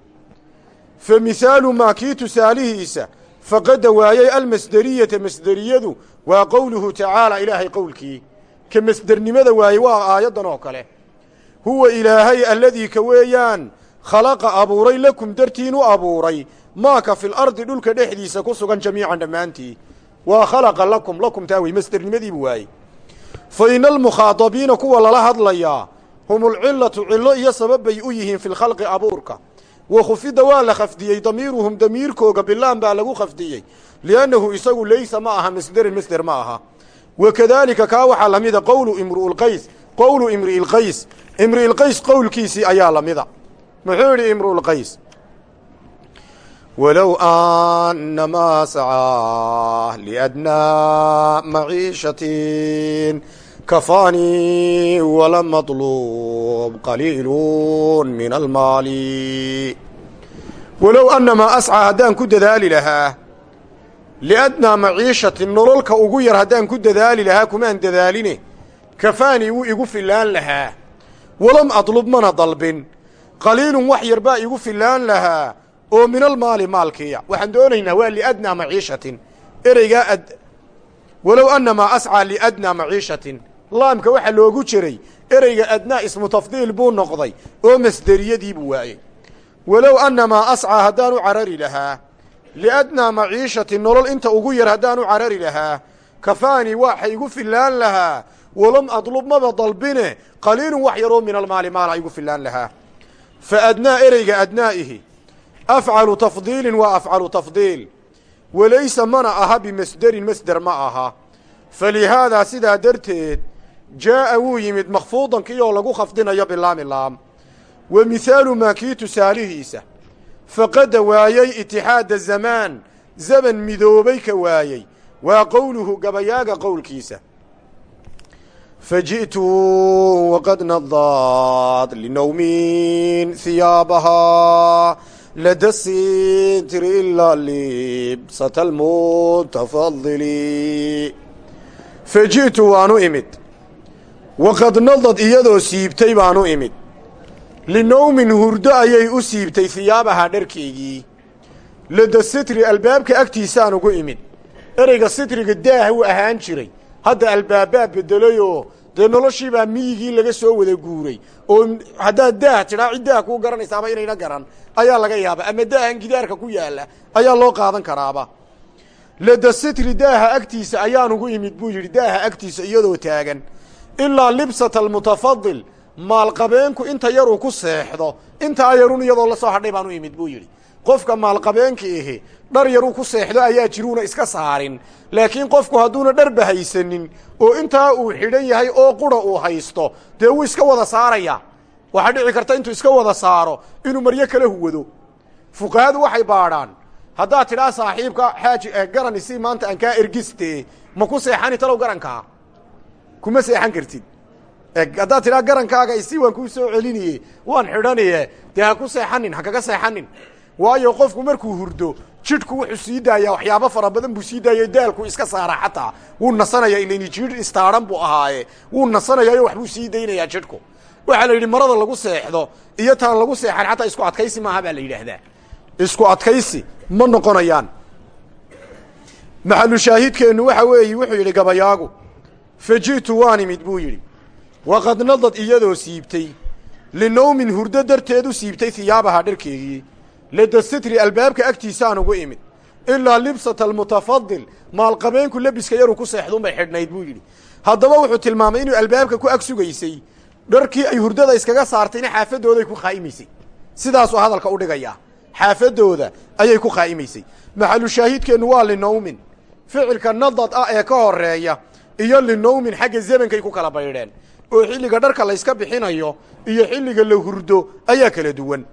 S1: fa mihaalu maa kii tusaalihiisa faqada waayey almasderiyata masderiyadu waa qowluhu tacaala ilaahay qowlkii ka masdernimada waayey waa aayaddan oo kale huwa ilaahay alladii ka weeyaan khalaqa abuuray lakum dartiin abuuray maaka fil ardi dhulka dhexdiisa ku sugan jamiican dhammaantii. Waa khalaqa lakum lakum taa wey masdernimadiibu waayey fa ina almukhaadabiina kuwa lala hadlayaa hum ulcillatu cillo iyo sabab bay u yihiin fi lkhalqi abuurka. Wa khufida waa la khafdiyey damiiruhum damiirkooga bilaan baa lagu khafdiyey. Liannahu isagu laysa ma aha masderin masder ma aha. Wa kadaalika kaa waxaa la mida qowlu imru'ulqays qowlu imri'ilqays imri'ilqays qowlkiisii ayaa la mida. Muxuu yidhi imru'ulqays walow annamaa sacaa liadnaa maciishatin kafaanii wala maطluub qaliilu min almaali walow annamaa ascaa haddaan ku dadaali lahaa liadnaa maciishatin nololka ugu yar haddaan ku dadaali lahaa kumaan dadaaline kafaanii wuu igu fillaan lahaa walam adlub mana dalbin qaliilun wax yar baa igu fillaan lahaa oo minalmaali maalkiya waxaan doonaynaa waa liadnaa maciishatin. Ereygaa ad walow annamaa ascaa liadnaa maciishatin. Laamka waxaa loogu jiray ereyga adnaa ismu tafdiil buu noqday oo masderiyadiibuu waayey. Walow annamaa ascaa haddaan u carari lahaa liadnaa maciishatin nolol inta ugu yar haddaan u carari lahaa kafaanii waxa igu fillaan lahaa walam adlub maba dalbine qaliilun wax yaroo min almaali maala igu fillaan lahaa. Fa adnaa ereyga adnaa'ihi afcalu tafdiilin waa afcalu tafdiil walaysa mana aha bimasderin masder ma aha falihaadaa sidaa darteed jaa'a wuu yimid makhfuudankii oo lagu khafdinayo bilaami laam wa mihaalu maa kii tusaalihiisa faqada waayey itixaada zamaan zaman midoobay ka waayey waa qowluhu gabayaaga qowlkiisa faji'tu waqad nadaad linowmin hiyaabahaa lada sitri ilaa libsata almutafadili faji'tu waanu imid waqad nadad iyadoo siibtay baanu imid linowmin hurdo ayay u siibtay hiyaabahaa dharkeygii lada sitri albaabka agtiisaan ugu imid ereyga sitriga daah uu ahaan jiray hadda albaabbaa beddelayoo dee noloshiibaa miyigii laga soo wada guuray oo haddaad daah tidhaa cid daah kuu garanaysaaba inayna garan ayaa laga yaaba ama daahan gidaarka ku yaalla ayaa loo qaadan karaaba lada sitri daaha agtiisa ayaan ugu imid buu yidhi daaha agtiisa iyadoo taagan. Ilaa libsata almutafadil maalqabeenku inta yaruu ku seexdo. Intaa yarun iyadoo la soo hadhay baan u imid buu yidhi. Qofka maalqabeenka ihi dhar yaruu ku seexdo ayaa jiruuna iska saarin. Laakiin qofku hadduuna dharba haysanin oo intaa uu xidhan yahay oo qura uu haysto dee wuu iska wada saaraya. Waxaa dhici karta intuu iska wada saaro inuu maryo kala huwado fuqahadu waxay baadhaan haddaad tidhaa saaxiibka xaaji garan isi maanta aan kaa ergiste ma ku seexani talow garankaa? Kuma seexan kartid. Haddaad tidhaa garankaaga isi waan kuu soo celinaye waan xidhanaye dee ha ku seexanin ha kaga seexanin waayo qofku markuu hurdo jidhku wuxuu sii daayaa waxyaabo fara badan buu sii daaya daalku iska saara xataa. Wuu nasanaya ilan jidh istaaran buu ahaaye. Wuu nasanayaayo waxbuu sii daynayaa jidhku. Waxaa la yidhi marada lagu seexdo iyo taan lagu seexan xataa isku adkaysi maaha baa la yidhaahdaa. Isku adkaysi ma noqonayaan. Maxalu shaahidkeennu waxa weeye wuxuu yidhi gabayaagu faji'tu waan imid buu yidhi. Waqad nadad iyadoo siibtay linowmin hurdo darteed u siibtay hiyaabaha dharkeegii lada sitri albaabka agtiisaan ugu imid. Ilaa libsata almutafadil maalqabeenku lebiska yaruu ku seexduunbay xidhnayd buu yidhi. Haddaba wuxuu tilmaamay inuu albaabka ku ag sugaysay dharkii ay hurdada iskaga saartayna xaafadooday ku khaa'imaysay sidaasuu hadalka u dhigayaa. Xaafadooda ayay ku khaa'imaysay maxalu shaahidkeennu waa linowmin. Ficilka nadad ah ee ka horreeya iyo linowmin xagga zamankay ku kala baydheen. Oo xilliga dharka layska bixinayo iyo xilliga la hurdo ayaa kala duwan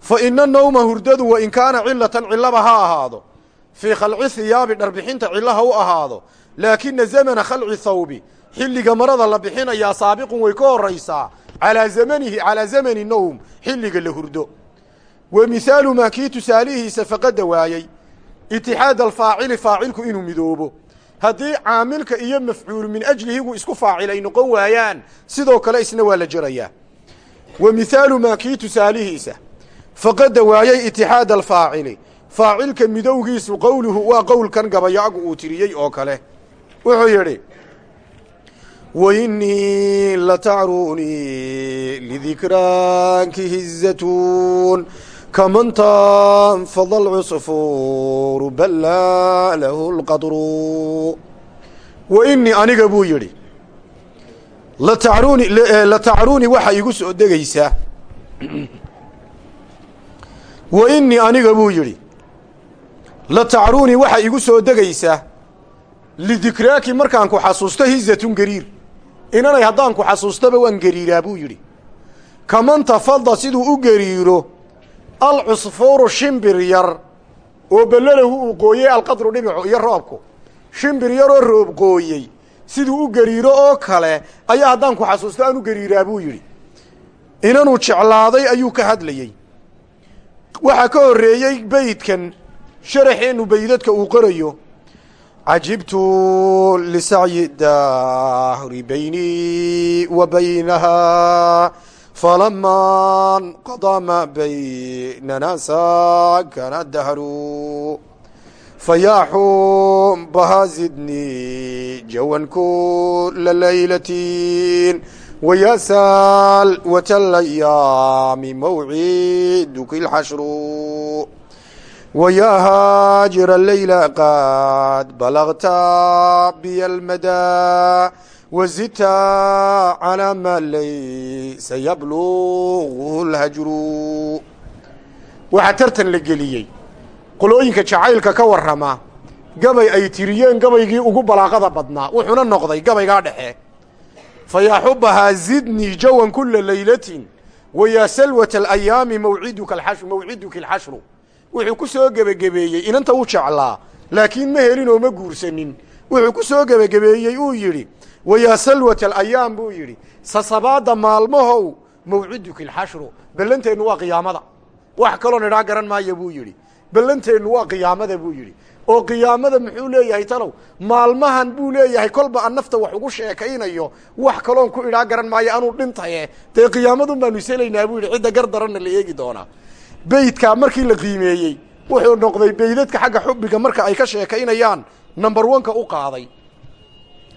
S1: fa ina nawma hurdadu wa in kaana cilatan cillaba ha ahaado. Fii khalci hiyaabi dharbixinta cilla ha u ahaado. Laakina zamana khalci thawbi. Xilliga marada la bixinayaa saabiqun way ka horraysaa calaa zamanihi calaa zamani nowm xilliga la hurdo. Wa mihaalu maa kii tusaalihiisa faqada waayey itixaad alfaacili faacilku inuu midoobo. Haddii caamilka iyo mafcuulu min ajlihigu isku faacil ay noqon waayaan sidoo kale isna waa la jerayaa wa mihaalu maa kii tusaalihiisa faqada waayey itixaad alfaacili. Faacilka midowgiisu qowluhu waa qowlkan gabayaagu uu tiriyey oo kale. Wuxuu yidhi wainii latacruunii lidikraanki hizatuun kaman tanfada alcusfuuru ballaa lahu lqadru wa inii aniga buu yidhi latacruuni latacruuni waxa igu soo degaysaa wa inii aniga buu yidhi latacruuni waxa igu soo degaysaa lidikraaki markaan ku xasuusto hizatun gariir. Inanay haddaan ku xasuustaba waan gariiraa buu yidhi. Kaman tafada siduu u gariiro alcusfuuru shimbir yar oo bellalahu uu qooyey alqadru dhibicu iyo roobku. Shimbir yaroo roob qooyey siduu u gariiro oo kale ayaa haddaan ku xasuusto aan u gariiraa buu yidhi. Inanuu jeclaaday ayuu ka hadlayey waxaa ka horreeyey beydkan sharaxeennu baydadka uu qorayo. Cajibtu lisacyi dahri baynii wa baynaha falama nqadaa maa baynana saakana dahru. Fayaaxum baha jawan kula wayasaal watalayaami mawciduki lxashru ويا هاجر الليل قد بلغت بي المدى وزدت على ما ليس يبلغه الهجر waxaa tartan la geliyey qolooyinka jacaylka ka warrama gabay ay tiriyeen gabaygii ugu balaaqada badnaa wuxuuna noqday gabaygaa dhexe fa yaa xubahaa zidnii jawan kula laylatin wa yaa salwata alayaami mawciduka alxashru mawciduki alxashru wuxuu ku soo gebagebeeyey inanta u jeclaa laakiin ma helin oo ma guursanin wuxuu ku soo gebagebeeyey uu yidhi wayaa salwata alayaam buu yidhi sasabaadda maalmahow mawciduki alxashru bellanteennu waa qiyaamada wax kaloo nidhaa garan maaya buu yidhi bellanteennu waa qiyaamada buu yidhi oo qiyaamada muxuu leeyahay talow maalmahan buu leeyahay kolba aan nafta wax ugu sheekaynayo wax kaloon ku idhaa garan maayo anuu dhintaye dee qiyaamadun baanu iselaynaa buu yidhi cidda gar daranna la eegi doonaa. Beydkaa markii la qiimeeyey wuxuu noqday beydadka xagga xubbiga marka ay ka sheekaynayaan number oneka u qaaday.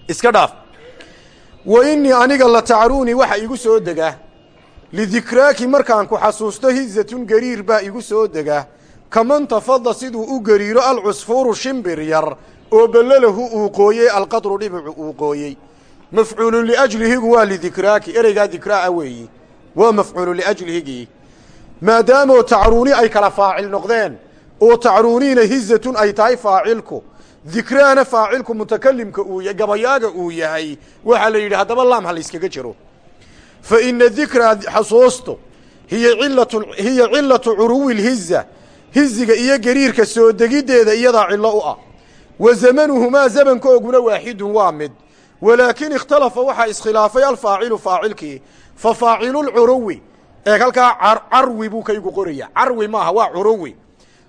S1: Iska dhaaf. Wa innii aniga la tacruunii waxa igu soo dega. Lidikraaki markaan ku xasuusto hizatun gariir baa igu soo dega kaman tafada siduu u gariiro alcusfuuru shimbir yar oo bellalahu uu qooyey alqadru dhibicu uu qooyey. Mafcuulun liajlihigu waa lidikraaki ereygaa dikraa weeyi. Waa mafcuulun liajlihigii maadaamoo tacruuni ay kala faacil noqdeen oo tacruuniina hizatun ay tahay faacilku dikraana faacilku mutakalimka uu gabayaaga uu yahay waxaa la yidhi haddaba laam ha layskaga jiro. Fa ina dikraa xasuustu hiya hiya cilatu curuwi lhiza hiziga iyo gariirka soo degiddeeda iyadaa cillo u ah. Wa zamanuhumaa zamankooguna waaxidun waa mid. Walaakin ikhtalafa waxaa iskhilaafay alfaacilu faacilkii. Fa faacilulcuruwi eeg halkaa carwi buu kaygu qoraya carwi maaha waa curuwi.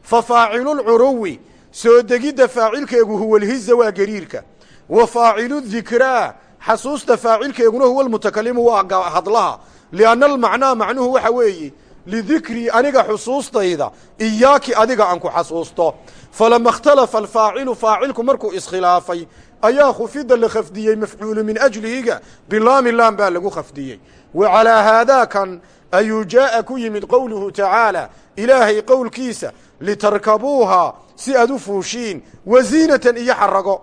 S1: Fa faacilulcuruwi soo degidda faacilkeegu huwa lhiza waa gariirka. Wa faacilu dikraa xasuusta faacilkeeguna huwa almutakalimu waa hadlaha. Lianna almacnaa macnuhu waxa weeye lidikrii aniga xusuustayda iyaaki adiga aan ku xasuusto falama ikhtalafa alfaacilu faacilku markuu iskhilaafay ayaa khufida la khafdiyey mafcuulu min ajlihiga bilaami laam baa lagu khafdiyey wa calaa haadaakan ayuu jaa'a ku yimid qowluhu tacaala ilaahay qowlkiisa litarkabuuhaa si aad u fuushiin waziinatan iyo xarago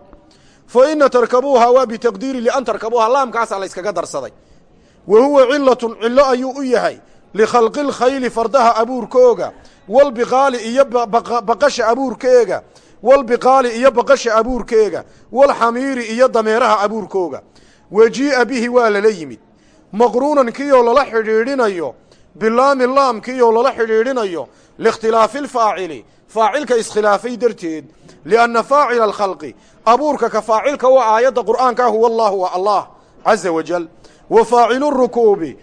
S1: fa ina tarkabuuhaa waa bitaqdiiri lian tarkabuuhaa laamkaasaa la yskaga darsaday wa huwa cilatun cillo ayuu u yahay likhalqi lkhayli fardaha abuurkooga walbiqaali iyo baqasha abuurkeega walbiqaali iyo baqasha abuurkeega walxamiiri iyo dameeraha abuurkooga wajii'a bihi waa lala yimid maqruunan kiioo lala xidhiidhinayo bilaami laam kiioo lala xidhiidhinayo liikhtilaafi lfaacili faacilka iskhilaafay darteed lianna faacila alkhalqi abuurka ka faacilka waa aayadda qur'aanka ah huwa allahu wa allah caza wajal wa faacilu rukuubi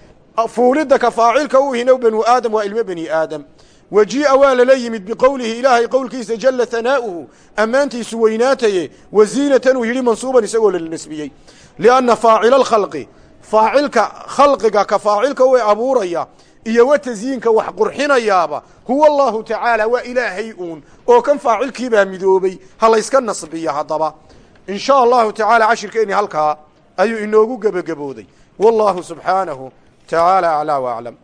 S1: fuulidda ka faacilka u hinow banu aadam waa ilmo bani aadam wajii'a waa lala yimid biqowlihi ilaahay qowlkiisa jalla hanaa'uhu ammaantiisu weynaataye waziinatan uu yidhi mansuuban isagoo la nasbiyey lianna faacila alkhalqi faacilka khalqiga ka faacilka u abuuraya iyo wa tasyiinka wax qurxinayaaba huwa allahu tacaala waa ilaahay uun oo kan faacilkiibaa midoobay ha layska nasbiya haddaba in shaa allahu tacaala cashirkeeni halkaa ayuu inoogu gebagabooday wallahu subxaanahu tacaalى aclى w aclam